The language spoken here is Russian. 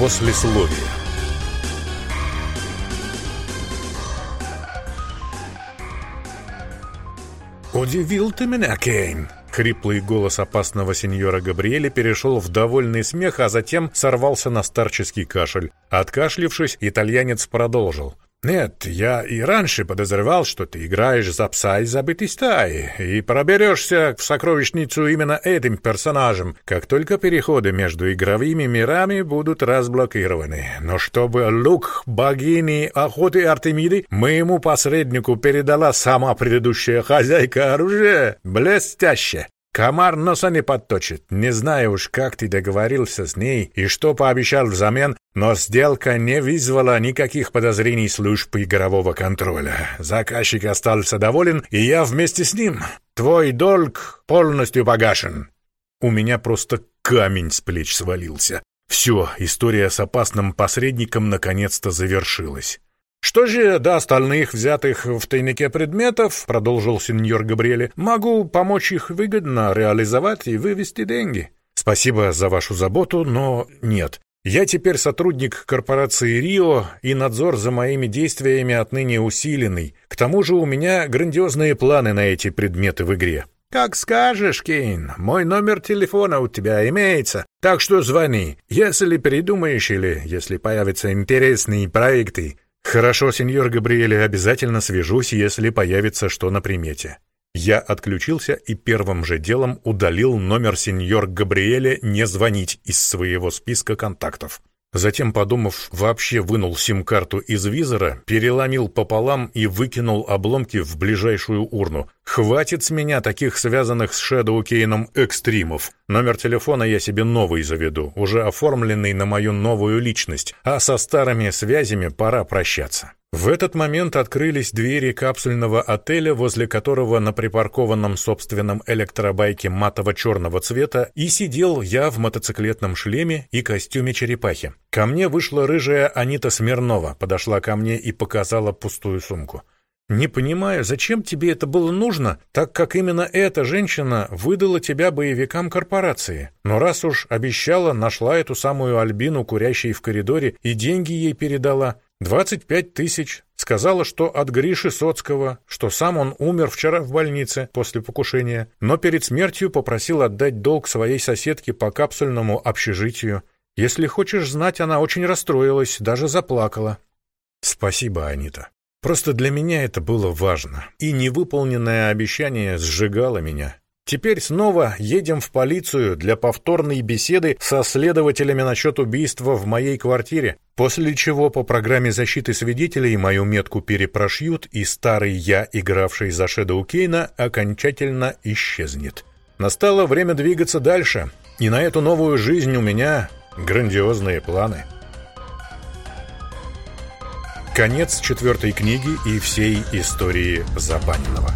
Послесловие «Удивил ты меня, Кейн!» Хриплый голос опасного сеньора Габриэля перешел в довольный смех, а затем сорвался на старческий кашель. Откашлившись, итальянец продолжил. «Нет, я и раньше подозревал, что ты играешь за пса из забытой стаи и проберешься в сокровищницу именно этим персонажем, как только переходы между игровыми мирами будут разблокированы. Но чтобы лук богини охоты Артемиды моему посреднику передала сама предыдущая хозяйка оружия, блестяще!» Комар носа не подточит. Не знаю уж, как ты договорился с ней и что пообещал взамен, но сделка не вызвала никаких подозрений служб игрового контроля. Заказчик остался доволен, и я вместе с ним. Твой долг полностью погашен. У меня просто камень с плеч свалился. Все, история с опасным посредником наконец-то завершилась. «Что же до остальных взятых в тайнике предметов, — продолжил сеньор Габриэле, — могу помочь их выгодно реализовать и вывести деньги. Спасибо за вашу заботу, но нет. Я теперь сотрудник корпорации «Рио», и надзор за моими действиями отныне усиленный. К тому же у меня грандиозные планы на эти предметы в игре. «Как скажешь, Кейн. Мой номер телефона у тебя имеется, так что звони. Если передумаешь или если появятся интересные проекты, «Хорошо, сеньор Габриэле, обязательно свяжусь, если появится что на примете». Я отключился и первым же делом удалил номер сеньор Габриэле не звонить из своего списка контактов. Затем, подумав, вообще вынул сим-карту из визора, переломил пополам и выкинул обломки в ближайшую урну. Хватит с меня таких связанных с Шэдоу Кейном экстримов. Номер телефона я себе новый заведу, уже оформленный на мою новую личность, а со старыми связями пора прощаться. В этот момент открылись двери капсульного отеля, возле которого на припаркованном собственном электробайке матово-черного цвета и сидел я в мотоциклетном шлеме и костюме черепахи. Ко мне вышла рыжая Анита Смирнова, подошла ко мне и показала пустую сумку. «Не понимаю, зачем тебе это было нужно, так как именно эта женщина выдала тебя боевикам корпорации. Но раз уж обещала, нашла эту самую Альбину, курящей в коридоре, и деньги ей передала, «Двадцать пять тысяч. Сказала, что от Гриши Соцкого, что сам он умер вчера в больнице после покушения, но перед смертью попросил отдать долг своей соседке по капсульному общежитию. Если хочешь знать, она очень расстроилась, даже заплакала». «Спасибо, Анита. Просто для меня это было важно, и невыполненное обещание сжигало меня. Теперь снова едем в полицию для повторной беседы со следователями насчет убийства в моей квартире, после чего по программе защиты свидетелей мою метку перепрошьют, и старый я, игравший за Шэдоу Кейна, окончательно исчезнет. Настало время двигаться дальше, и на эту новую жизнь у меня грандиозные планы. Конец четвертой книги и всей истории Забаненного.